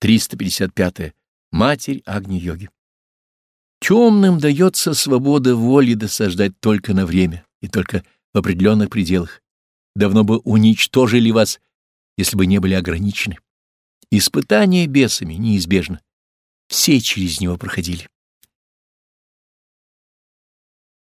355. -е. Матерь Агни-йоги. Темным дается свобода воли досаждать только на время и только в определенных пределах. Давно бы уничтожили вас, если бы не были ограничены. Испытания бесами неизбежно. Все через него проходили.